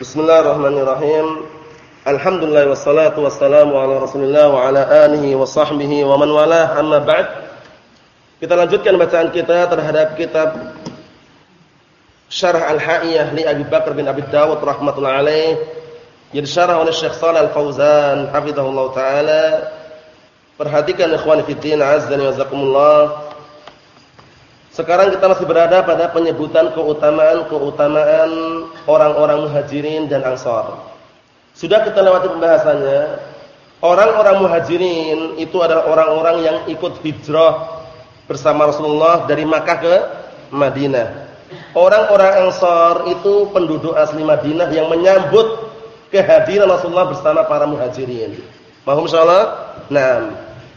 Bismillahirrahmanirrahim. Alhamdulillah wassalatu wassalamu ala Rasulillah wa ala alihi wa sahbihi wa man walah. Amma ba'd. Kita lanjutkan bacaan kita terhadap kitab Syarah Al-Ha'iyah li Abi Bakar bin Abi Dawud rahimatullah alaih. Yang disyarah oleh Syekh Shalal Al-Fauzan hafizahullah taala. Perhatikan ikhwan fillah azza wa jazakumullah. Sekarang kita masih berada pada penyebutan keutamaan-keutamaan orang-orang muhajirin dan ansar. Sudah kita lewati pembahasannya. Orang-orang muhajirin itu adalah orang-orang yang ikut hijrah bersama Rasulullah dari Makkah ke Madinah. Orang-orang ansar itu penduduk asli Madinah yang menyambut kehadiran Rasulullah bersama para muhajirin. Mohon insyaallah. Nah,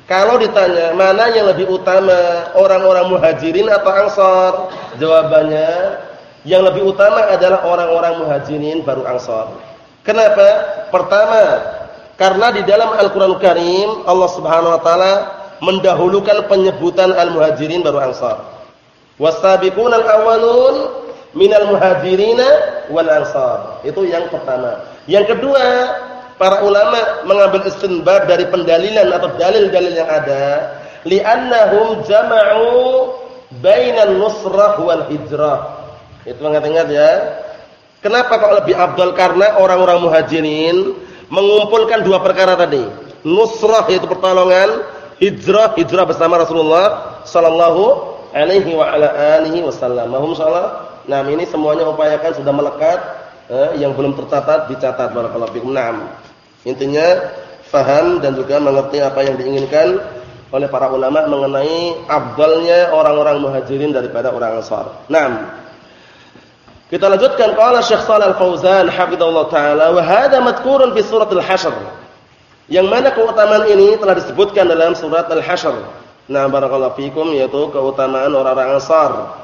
kalau ditanya mana yang lebih utama orang-orang muhajirin atau ansar? Jawabannya yang lebih utama adalah orang-orang muhajirin baru ansar. Kenapa? Pertama, karena di dalam Al-Qur'an Karim Allah Subhanahu wa taala mendahulukan penyebutan al-muhajirin baru ansar. Wasabiqunal awwalun minal muhajirina wal ansar. Itu yang pertama. Yang kedua, para ulama mengambil istinbat dari pendalilan atau dalil-dalil yang ada li'annahum jama'u bainan nusrah wal hijrah. Itu ingat-ingat ya. Kenapa kok lebih abdul? Karena orang-orang muhajirin mengumpulkan dua perkara tadi. Nusrah yaitu pertolongan hijrah hijrah bersama Rasulullah sallallahu alaihi wa ala alihi wasallam. Nah ini semuanya upayakan sudah melekat eh, yang belum tercatat dicatat barakallahu fikum. Na'am Intinya faham dan juga mengerti apa yang diinginkan oleh para ulama mengenai abdalnya orang-orang muhajirin daripada orang ansar. Naam. Kita lanjutkan qala Syekh Shalal Al-Fauzan hafizallahu taala wa hadha madhkurun fi surat Al-Hasyr. Yang mana keutamaan ini telah disebutkan dalam surat Al-Hasyr. Nah, barakallahu fikum yaitu keutamaan orang-orang Ansar.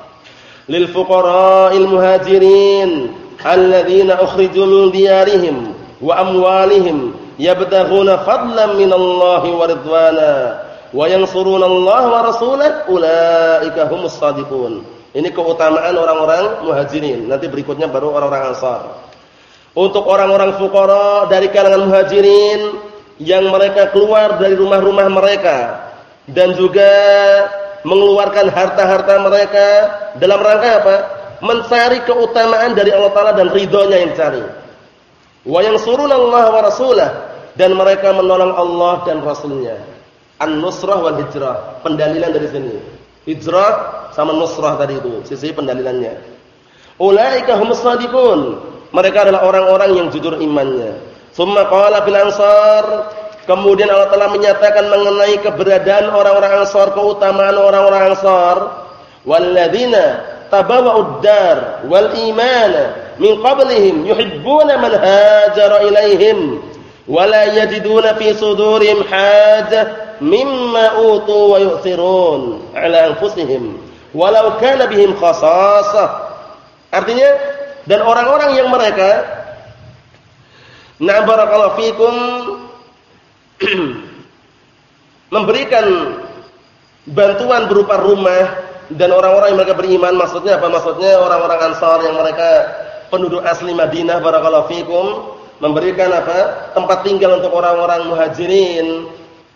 Lil fuqara'il muhajirin alladzina ukhriju min diyarihim wa amwalihim yabtaghuna fadlan minallahi wa ridwana wa yansuruna Allah wa rasulahu ulaika humus shadiqun. Ini keutamaan orang-orang muhajirin. Nanti berikutnya baru orang-orang ansar. Untuk orang-orang fuqara dari kalangan muhajirin yang mereka keluar dari rumah-rumah mereka dan juga mengeluarkan harta-harta mereka dalam rangka apa? Mencari keutamaan dari Allah Taala dan ridhonya yang dicari wa yansuruna Allah wa rasulah dan mereka menolong Allah dan rasulnya. An-nusrah wal hijrah, pendalilan dari sini. Hijrah sama nusrah tadi itu, sisi pendalilannya. Ulaika humus shadiqun. Mereka adalah orang-orang yang jujur imannya. Summa qala fil ansar Kemudian Allah telah menyatakan mengenai keberadaan orang-orang Ansar, keutamaan orang-orang Ansar. Walladzina tabawwa'ud dar wal imana min qablihim yuhibbuna man hajara ilaihim wa la yajiduna fi sudurihim hajah mimma utu wa yu'thirun ala anfusihim walau kana bihim khasasah artinya dan orang-orang yang mereka na barakallahu fikum memberikan bantuan berupa rumah dan orang-orang yang mereka beriman. Maksudnya apa? Maksudnya orang-orang ansar yang mereka penduduk asli Madinah barakallahu fikum memberikan apa? tempat tinggal untuk orang-orang muhajirin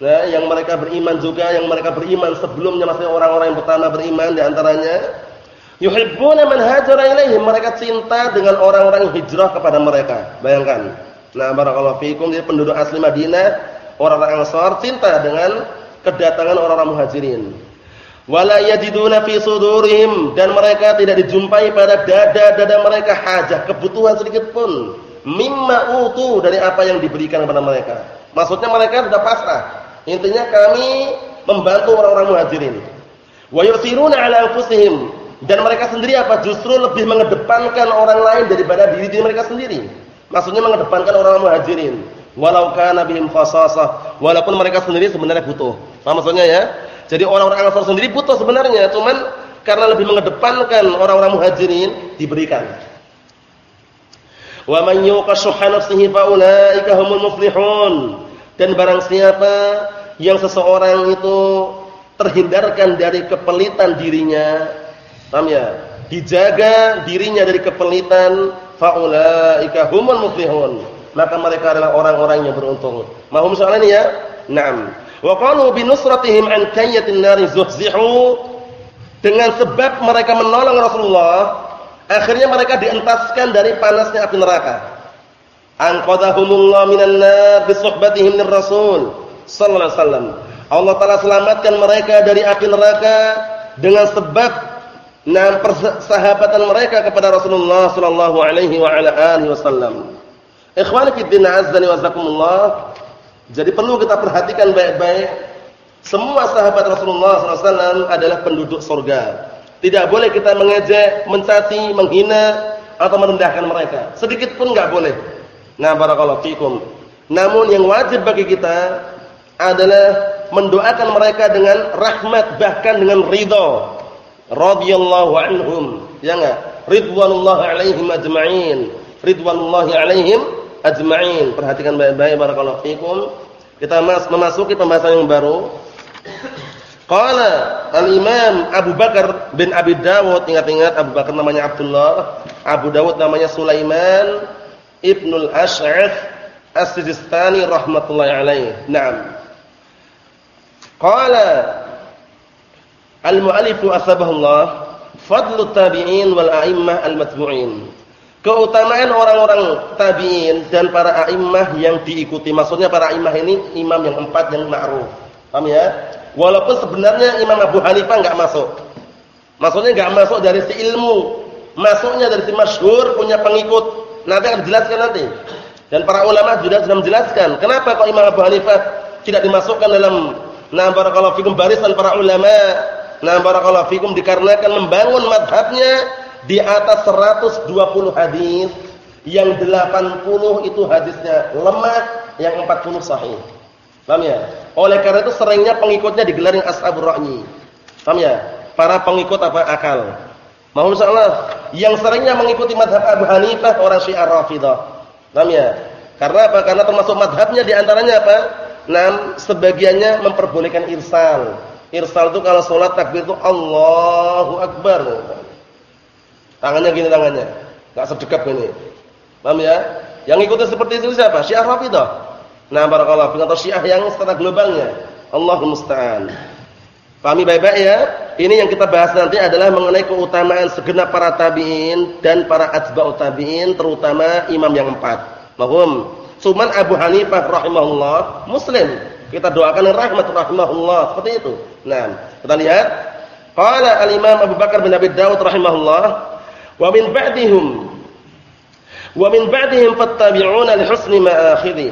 nah, yang mereka beriman juga yang mereka beriman sebelumnya masih orang-orang yang pertama beriman di antaranya. Yuhibbuna man hajara ilaihim mereka cinta dengan orang-orang hijrah kepada mereka. Bayangkan. Nah barakallahu fikum dia penduduk asli Madinah orang-orang Ansar cinta dengan kedatangan orang-orang muhajirin wala yajiduna fi sudurihim. Dan mereka tidak dijumpai pada dada-dada mereka. Hajah kebutuhan sedikit pun. Mimma utu dari apa yang diberikan kepada mereka. Maksudnya mereka sudah pasrah. Intinya kami membantu orang-orang muhajirin. Wa yusiruna ala anfusihim. Dan mereka sendiri apa? Justru lebih mengedepankan orang lain daripada diri diri mereka sendiri. Maksudnya mengedepankan orang-orang muhajirin. Walau kana bihim walaupun mereka sendiri sebenarnya butuh. Paham maksudnya ya jadi orang-orang Ansar sendiri butuh sebenarnya, cuman karena lebih mengedepankan orang-orang Muhajirin diberikan. Wa man yuqa shuhha nafsihi fa ulaika humul muflihun. Dan barang siapa yang seseorang itu terhindarkan dari kepelitan dirinya, paham ya? Dijaga dirinya dari kepelitan, faulaika humul muflihun. Maka mereka adalah orang-orang yang beruntung. Mahum soal ini ya? Naam. Wa qalu bi nusratihim nari zuhzihu dengan sebab mereka menolong Rasulullah, akhirnya mereka dientaskan dari panasnya api neraka. Anqadhahumullah minan nar bi suhbatihim Rasul sallallahu alaihi wasallam. Allah taala selamatkan mereka dari api neraka dengan sebab Nah, persahabatan mereka kepada Rasulullah sallallahu alaihi wa ala alihi wasallam. Ikhwani fi din azdani wa zakumullah. Jadi perlu kita perhatikan baik-baik. Semua sahabat Rasulullah SAW adalah penduduk surga. Tidak boleh kita mengejek, mencaci, menghina atau merendahkan mereka. Sedikit pun enggak boleh. Nah, barakallahu fikum. Namun yang wajib bagi kita adalah mendoakan mereka dengan rahmat bahkan dengan ridha radhiyallahu anhum ya enggak ridwanullah alaihim ajma'in ridwanullah alaihim ajma'in. Perhatikan baik-baik barakallahu fikum. Kita mas memasuki pembahasan yang baru. Qala al-imam Abu Bakar bin Abi Dawud. Ingat-ingat Abu Bakar namanya Abdullah. Abu Dawud namanya Sulaiman Ibnul Ash'ath As-Sijistani rahmatullahi alaih. Na'am. Qala Al-mu'allifu asbahullah fadlu tabi'in wal a'immah al-matbu'in. Keutamaan orang-orang tabi'in dan para a'immah yang diikuti. Maksudnya para a'immah ini imam yang empat yang ma'ruf. Paham ya? Walaupun sebenarnya Imam Abu Hanifah enggak masuk. Maksudnya enggak masuk dari si ilmu, masuknya dari si masyhur punya pengikut. Nanti akan dijelaskan nanti. Dan para ulama juga sudah menjelaskan kenapa kok Imam Abu Hanifah tidak dimasukkan dalam nah barakallahu fikum barisan para ulama Nah, barakallahu fikum dikarenakan membangun madhabnya di atas 120 hadis, yang 80 itu hadisnya lemah, yang 40 sahih. Paham ya? Oleh karena itu seringnya pengikutnya digelar yang ashabur ra'yi. Paham ya? Para pengikut apa akal. Mau insyaallah yang seringnya mengikuti madhab Abu Hanifah orang Syiah Rafidah. Paham ya? Karena apa? Karena termasuk madhabnya di antaranya apa? Nah, sebagiannya memperbolehkan irsal Irsal itu kalau sholat takbir itu Allahu Akbar. Tangannya gini tangannya. Enggak sedekap gini. Paham ya? Yang ikuti seperti itu siapa? Syiah Rafidah. Nah, barakallahu fiik atau Syiah yang secara globalnya. Allahu musta'an. Pahami baik-baik ya? Ini yang kita bahas nanti adalah mengenai keutamaan segenap para tabi'in dan para atba'ut tabi'in terutama imam yang empat. Mahum. Cuman Abu Hanifah rahimahullah muslim kita doakan rahmat rahimahullah seperti itu. Nah, kita lihat qala al-Imam Abu Bakar bin Abi Dawud rahimahullah ومن بعدهم ومن بعدهم فالتابعون لحسن مآخذ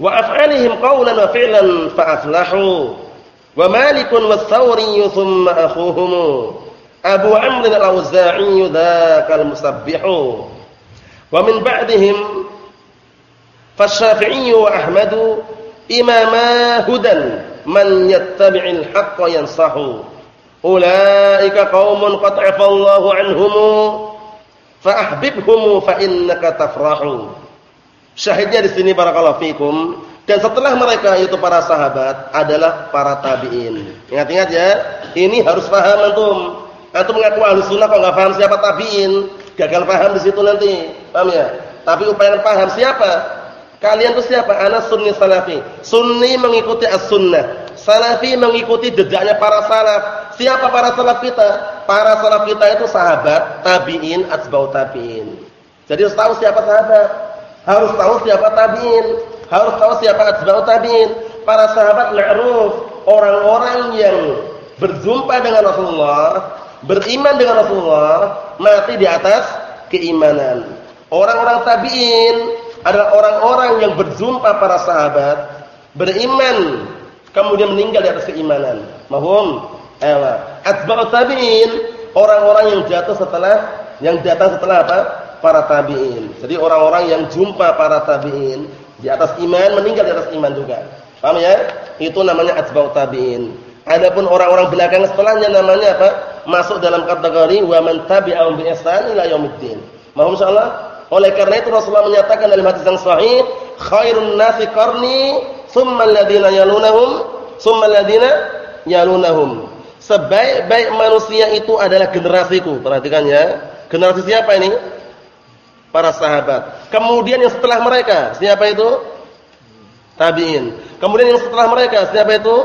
وأفعلهم قولا وفعلا فأفلحوا ومالك والثوري ثم أخوهم أبو عمرو الأوزاعي ذاك المسبح. ومن بعدهم فالشافعي وأحمد إماما هدى من يتبع الحق ينصحه ulaika qaumun qad 'afallahu 'anhum fa ahbibhum fa innaka tafrahu syahidnya di sini barakallahu fikum dan setelah mereka itu para sahabat adalah para tabi'in ingat-ingat ya ini harus paham antum antum mengaku ahli sunnah kok enggak paham siapa tabi'in gagal paham di situ nanti paham ya tapi upayakan paham siapa Kalian itu siapa? Ana sunni salafi. Sunni mengikuti as-sunnah. Salafi mengikuti jejaknya para salaf. Siapa para salaf kita? Para salaf kita itu sahabat, tabi'in, asbau tabi'in. Jadi harus tahu siapa sahabat. Harus tahu siapa tabi'in. Harus tahu siapa asbau tabi'in. Para sahabat ma'ruf, orang-orang yang berjumpa dengan Rasulullah, beriman dengan Rasulullah, mati di atas keimanan. Orang-orang tabi'in adalah orang-orang yang berjumpa para sahabat, beriman, kemudian meninggal di atas keimanan. Mahum? Ewa. Atba'ut tabi'in, orang-orang yang jatuh setelah yang datang setelah apa? Para tabi'in. Jadi orang-orang yang jumpa para tabi'in di atas iman, meninggal di atas iman juga. Paham ya? Itu namanya atba'ut tabi'in. Adapun orang-orang belakang setelahnya namanya apa? Masuk dalam kategori wa man tabi'ahum bi ila yaumiddin. Mahum insyaallah? Oleh karena itu Rasulullah menyatakan dalam hadis yang sahih, khairun nasi qarni, tsumma alladziina yalunahum, tsumma alladziina yalunahum. Sebaik-baik manusia itu adalah generasiku. Perhatikan ya. Generasi siapa ini? para sahabat. Kemudian yang setelah mereka, siapa itu? Tabi'in. Kemudian yang setelah mereka, siapa itu?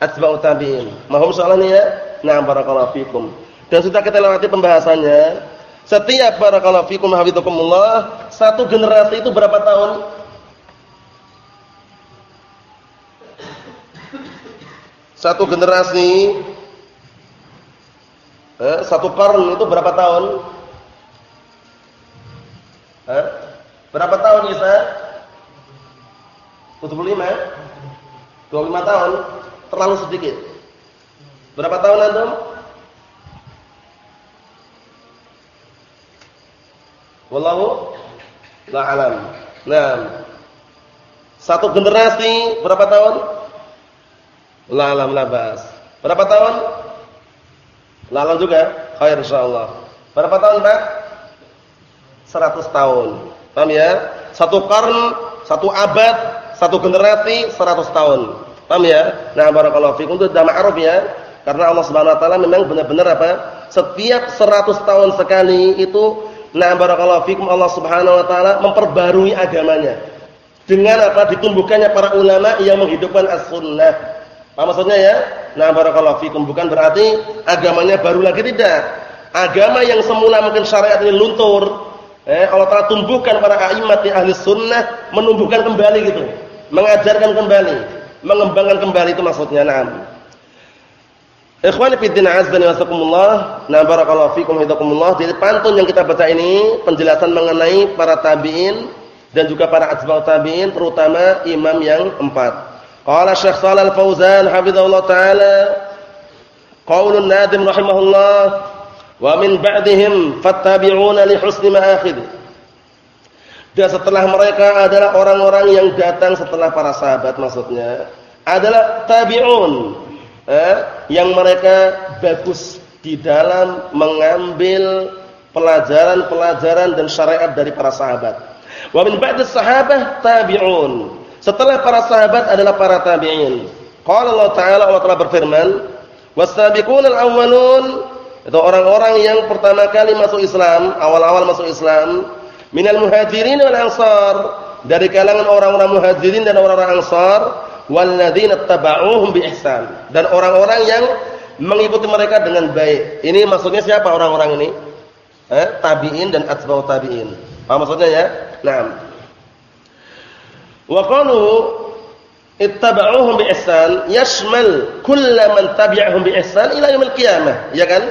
Atba'ut tabi'in. Mohon soalannya ya? Nah, barakallahu fikum. Dan sudah kita lewati pembahasannya. Setiap barakallahu fikum hafizakumullah, satu generasi itu berapa tahun? Satu generasi eh, satu karun itu berapa tahun? Eh? Berapa tahun Isa? 75? 25 tahun? Terlalu sedikit. Berapa tahun antum? Wallahu la alam. Nah, satu generasi berapa tahun? La alam la bas. Berapa tahun? Lalu juga khair insyaallah. Berapa tahun, Pak? 100 tahun. Paham ya? Satu karn, satu abad, satu generasi 100 tahun. Paham ya? Nah, barakallahu fikum itu sudah ma'ruf ya. Karena Allah Subhanahu wa taala memang benar-benar apa? Setiap 100 tahun sekali itu nah barakallahu fikum Allah Subhanahu wa taala memperbarui agamanya. Dengan apa? Ditumbuhkannya para ulama yang menghidupkan as-sunnah. Apa maksudnya ya? Nah, barakallahu fikum bukan berarti agamanya baru lagi tidak. Agama yang semula mungkin syariat ini luntur, eh Allah Taala tumbuhkan para a'immat ahli sunnah menumbuhkan kembali gitu, mengajarkan kembali, mengembangkan kembali itu maksudnya. Naam. Ikhwani fi din azza wa sakumullah, na barakallahu fikum hidakumullah. Jadi pantun yang kita baca ini penjelasan mengenai para tabi'in dan juga para atba'ut tabi'in terutama imam yang empat. Qala Syekh Shalal Fauzan hafizahullah taala qaulun nadim rahimahullah wa min ba'dihim fattabi'una li husni ma'akhid. Dan setelah mereka adalah orang-orang yang datang setelah para sahabat maksudnya adalah tabi'un eh, yang mereka bagus di dalam mengambil pelajaran-pelajaran dan syariat dari para sahabat. Wa min ba'di sahabah tabi'un setelah para sahabat adalah para tabi'in. Qala Allah Ta'ala Allah telah berfirman, "Was-sabiqunal awwalun" itu orang-orang yang pertama kali masuk Islam, awal-awal masuk Islam, minal muhajirin wal ansar, dari kalangan orang-orang muhajirin dan orang-orang ansar, walladzina tabauhum bi ihsan, dan orang-orang yang mengikuti mereka dengan baik. Ini maksudnya siapa orang-orang ini? Eh, tabi'in dan atba'ut tabi'in. Apa maksudnya ya? Nah, Wa qalu ittaba'uhum bi ihsan yashmal kullaman tabi'ahum bi ihsan ila yaumil qiyamah, ya kan?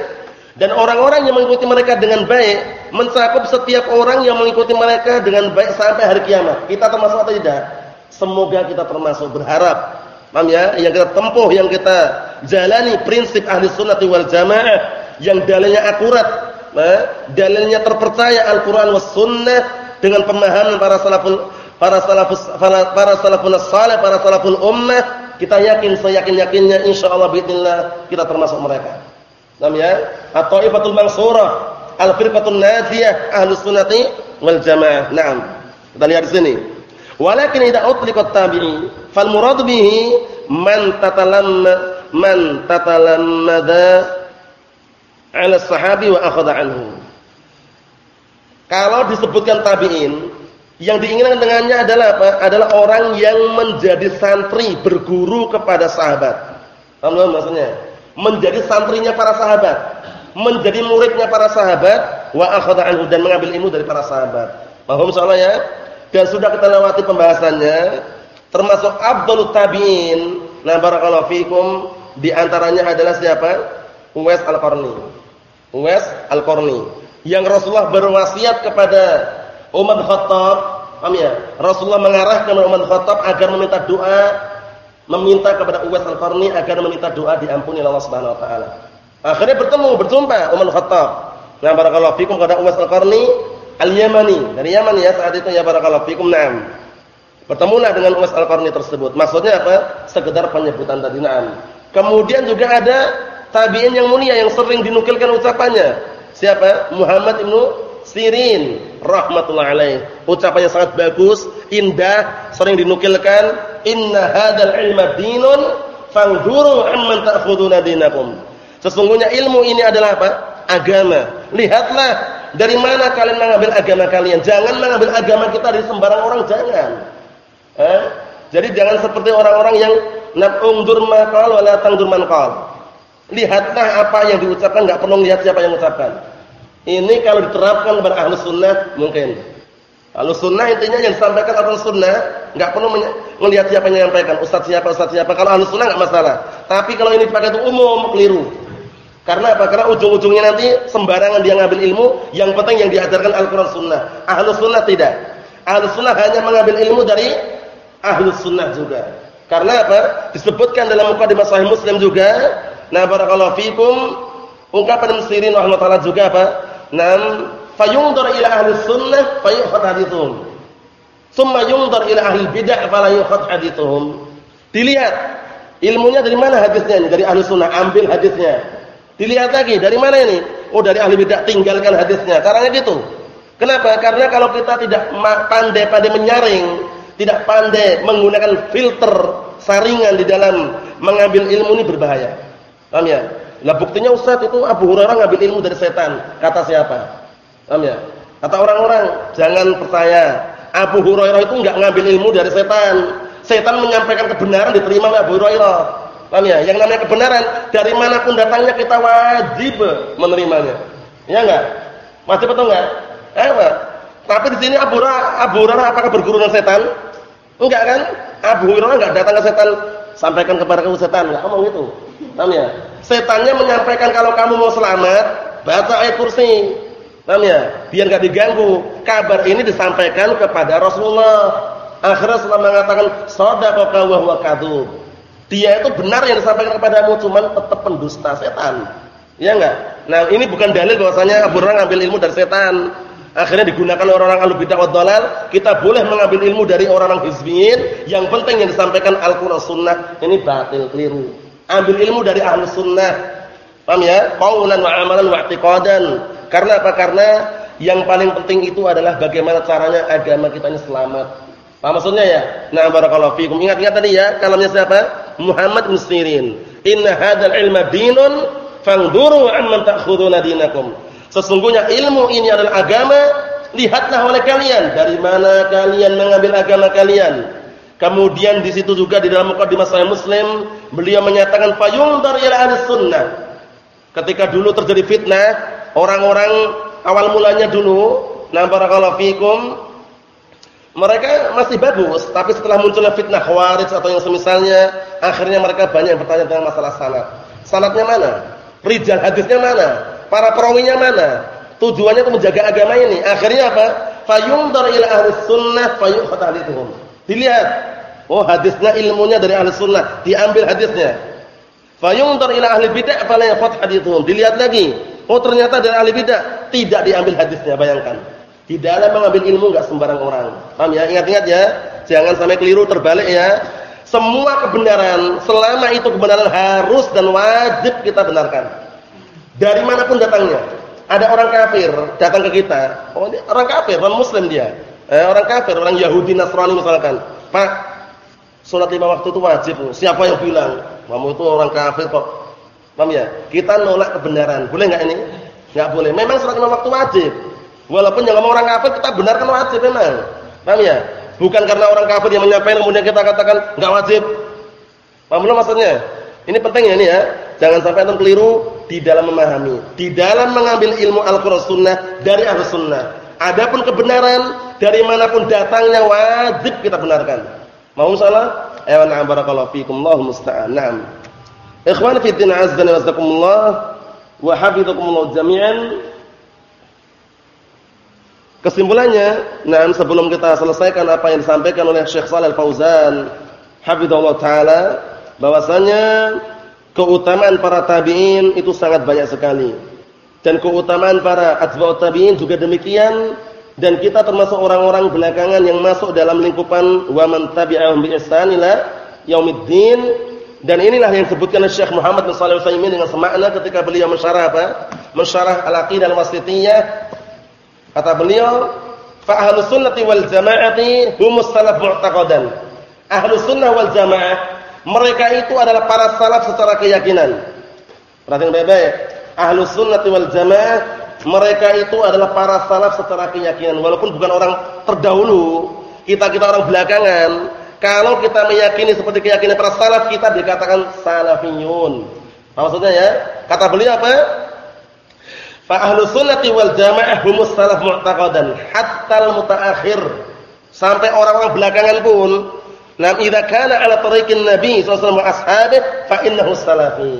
Dan orang-orang yang mengikuti mereka dengan baik mencakup setiap orang yang mengikuti mereka dengan baik sampai hari kiamat. Kita termasuk atau tidak? Semoga kita termasuk berharap. Paham ya? Yang kita tempuh, yang kita jalani prinsip ahli sunnah wal jamaah yang dalilnya akurat, eh? dalilnya terpercaya Al-Qur'an was sunnah dengan pemahaman para salaful para salafus para salafun salih, para salaful ummah, kita yakin seyakin-yakinnya insyaallah bismillah kita termasuk mereka. Namanya at-taifatul mansurah, al-firqatul najiyah, ahlus sunnati wal jamaah. Naam. Kita lihat di sini. Walakin idza utliqat tabi'i fal murad bihi man tatalamma man tatalammada 'ala sahabi wa akhadha anhu. Kalau disebutkan tabi'in yang diinginkan dengannya adalah apa? Adalah orang yang menjadi santri berguru kepada sahabat. Paham maksudnya? Menjadi santrinya para sahabat, menjadi muridnya para sahabat, wa akhadha anhu dan mengambil ilmu dari para sahabat. Paham soalnya ya? Dan sudah kita lewati pembahasannya termasuk Abdul Tabi'in. Nah, barakallahu fikum di antaranya adalah siapa? Uwais Al-Qarni. Uwais Al-Qarni yang Rasulullah berwasiat kepada Umar Khattab, paham ya? Rasulullah mengarahkan Umar Khattab agar meminta doa, meminta kepada Uwais Al-Qarni agar meminta doa diampuni Allah Subhanahu wa taala. Akhirnya bertemu, berjumpa Umar Khattab. Nah, barakallahu fikum kepada Uwais Al-Qarni Al-Yamani. Dari Yaman ya saat itu ya barakallahu fikum. Naam. Bertemulah dengan Uwais Al-Qarni tersebut. Maksudnya apa? Sekedar penyebutan tadi. Naam. Kemudian juga ada tabi'in yang mulia yang sering dinukilkan ucapannya. Siapa? Muhammad Ibnu Sirin rahmatullah alaih. Ucapannya sangat bagus, indah, sering dinukilkan, "Inna hadzal ilma dinun fanzuru amman ta'khuduna dinakum." Sesungguhnya ilmu ini adalah apa? Agama. Lihatlah dari mana kalian mengambil agama kalian? Jangan mengambil agama kita dari sembarang orang, jangan. Eh? Jadi jangan seperti orang-orang yang nabungdur maqal wala tangdur manqal. Lihatlah apa yang diucapkan, enggak perlu lihat siapa yang mengucapkan. Ini kalau diterapkan kepada ahlu sunnah mungkin. Ahlu sunnah intinya yang disampaikan ahlu sunnah enggak perlu melihat siapa yang menyampaikan, ustaz siapa, ustaz siapa. Kalau ahlu sunnah enggak masalah. Tapi kalau ini dipakai itu umum keliru. Karena apa? Karena ujung-ujungnya nanti sembarangan dia ngambil ilmu, yang penting yang diajarkan Al-Qur'an Sunnah. Ahlu Sunnah tidak. Ahlu Sunnah hanya mengambil ilmu dari Ahlu Sunnah juga. Karena apa? Disebutkan dalam mukadimah Sahih Muslim juga, nah barakallahu fikum, ungkapan Musirin rahimahullah juga apa? Nam fayunzar ila ahli sunnah fayukhad hadithuhum. Summa yunzar ila ahli bid'ah fala yukhad hadithuhum. Dilihat ilmunya dari mana hadisnya ini? Dari ahli sunnah, ambil hadisnya. Dilihat lagi dari mana ini? Oh dari ahli bidah tinggalkan hadisnya. Caranya gitu. Kenapa? Karena kalau kita tidak pandai-pandai menyaring, tidak pandai menggunakan filter saringan di dalam mengambil ilmu ini berbahaya. Paham ya? Lah buktinya Ustaz itu Abu Hurairah ngambil ilmu dari setan. Kata siapa? Paham ya? Kata orang-orang, jangan percaya. Abu Hurairah itu enggak ngambil ilmu dari setan. Setan menyampaikan kebenaran diterima oleh Abu Hurairah. Paham ya? Yang namanya kebenaran dari mana pun datangnya kita wajib menerimanya. Ya enggak? Wajib atau enggak? Eh, apa? Tapi di sini Abu Hurairah, Abu Hurairah apakah berguru dengan setan? Enggak kan? Abu Hurairah enggak datang ke setan sampaikan kepada kamu setan, enggak ngomong itu. Paham ya? Setannya menyampaikan kalau kamu mau selamat, baca ayat kursi. Paham ya? Biar enggak diganggu. Kabar ini disampaikan kepada Rasulullah. Akhirnya Rasulullah mengatakan, "Shadaqaka wa huwa kadzub." Dia itu benar yang disampaikan kepadamu, cuman tetap pendusta setan. Ya enggak? Nah, ini bukan dalil bahwasanya Abu Hurairah ngambil ilmu dari setan. Akhirnya digunakan orang-orang ahlu bidah kita boleh mengambil ilmu dari orang-orang hizbiyin, yang penting yang disampaikan Al-Qur'an Sunnah ini batil keliru. Ambil ilmu dari ahlu sunnah. Paham ya? Qaulan wa amalan wa i'tiqadan. Karena apa? Karena yang paling penting itu adalah bagaimana caranya agama kita ini selamat. Paham maksudnya ya? Nah, barakallahu fikum. Ingat-ingat tadi ya, kalamnya siapa? Muhammad bin Sirin. Inna hadzal ilma dinun fangduru amman ta'khuduna dinakum. Sesungguhnya ilmu ini adalah agama, lihatlah oleh kalian dari mana kalian mengambil agama kalian. Kemudian di situ juga di dalam mukadimah Sahih Muslim, beliau menyatakan fayundar ila ahli sunnah. Ketika dulu terjadi fitnah, orang-orang awal mulanya dulu, nah barakallahu fikum, mereka masih bagus, tapi setelah munculnya fitnah khawarij atau yang semisalnya, akhirnya mereka banyak bertanya tentang masalah sanad. Sanadnya mana? Rijal hadisnya mana? Para perawinya mana? Tujuannya untuk menjaga agama ini. Akhirnya apa? Fayundar ila ahli sunnah fayukhad hadithuhum. Dilihat. Oh, hadisnya ilmunya dari ahli sunnah, diambil hadisnya. Fayundar ila ahli bid'ah fala yakhud hadithuhum. Dilihat lagi. Oh, ternyata dari ahli bid'ah tidak diambil hadisnya, bayangkan. Di dalam mengambil ilmu enggak sembarang orang. Paham ya? Ingat-ingat ya. Jangan sampai keliru terbalik ya. Semua kebenaran, selama itu kebenaran harus dan wajib kita benarkan. Dari mana pun datangnya. Ada orang kafir datang ke kita. Oh, ini orang kafir, orang muslim dia. Eh, orang kafir, orang Yahudi Nasrani misalkan. Pak, sholat lima waktu itu wajib. Siapa yang bilang? Kamu itu orang kafir kok. Paham ya? Kita nolak kebenaran. Boleh enggak ini? Enggak boleh. Memang sholat lima waktu wajib. Walaupun yang ngomong orang kafir kita benarkan wajib memang. Paham ya? Bukan karena orang kafir yang menyampaikan kemudian kita katakan enggak wajib. Paham belum maksudnya? Ini penting ya ini ya. Jangan sampai antum keliru di dalam memahami, di dalam mengambil ilmu Al-Qur'an Sunnah dari Ahlus Sunnah. Adapun kebenaran dari mana pun datangnya wajib kita benarkan. Mau salah? Ayo na'am barakallahu fikum. Allahu musta'an. Naam. Ikhwan fi din azza wa jalla wa hafizakumullah jami'an. Kesimpulannya, nah sebelum kita selesaikan apa yang disampaikan oleh Syekh Shalal Fauzan, hafizallahu taala, bahwasanya keutamaan para tabi'in itu sangat banyak sekali. Dan keutamaan para atba'ut tabi'in juga demikian dan kita termasuk orang-orang belakangan yang masuk dalam lingkupan wa man tabi'ahum bi ihsan ila yaumiddin dan inilah yang disebutkan oleh Syekh Muhammad bin Shalih Al-Utsaimin dengan semakna ketika beliau mensyarah apa? Mensyarah Al-Aqidah Al-Wasithiyah Kata beliau, fa ahlus sunnati wal jamaati humus salaf mu'taqadan. Ahlus sunnah wal jamaah mereka itu adalah para salaf secara keyakinan. Perhatikan baik-baik. Ahlus sunnati wal jamaah mereka itu adalah para salaf secara keyakinan walaupun bukan orang terdahulu, kita-kita orang belakangan. Kalau kita meyakini seperti keyakinan para salaf, kita dikatakan salafiyun. Maksudnya ya, kata beliau apa? Fa ahlus sunnati wal jamaah humus salaf mu'taqadan hatta al mutaakhir. Sampai orang-orang belakangan pun, nam idza kana ala tariqin nabi sallallahu alaihi wasallam ashabihi fa innahu salafi.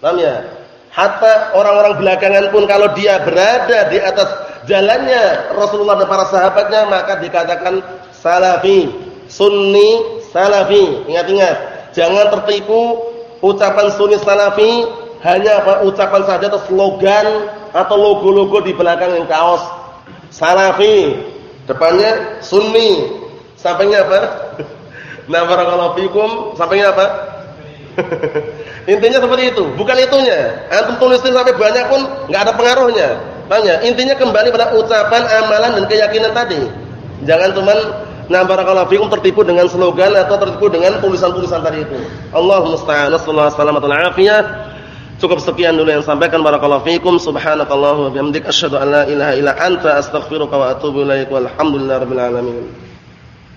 Paham ya? Hatta orang-orang belakangan pun kalau dia berada di atas jalannya Rasulullah dan para sahabatnya maka dikatakan salafi, sunni salafi. Ingat-ingat, jangan tertipu ucapan sunni salafi hanya apa ucapan saja atau slogan atau logo-logo di belakang yang kaos. Salafi, depannya sunni, sampingnya apa? Nah, barakallahu fikum, sampingnya apa? Intinya seperti itu, bukan itunya. Antum tulisin sampai banyak pun nggak ada pengaruhnya. Tanya, intinya kembali pada ucapan, amalan dan keyakinan tadi. Jangan cuman nah barakallahu fikum tertipu dengan slogan atau tertipu dengan tulisan-tulisan tadi itu. Allah musta'an. Sallallahu alaihi Cukup sekian dulu yang sampaikan barakallahu fikum. Subhanakallahumma wa bihamdika asyhadu an la ilaha illa anta astaghfiruka wa atubu ilaik. Walhamdulillahirabbil alamin.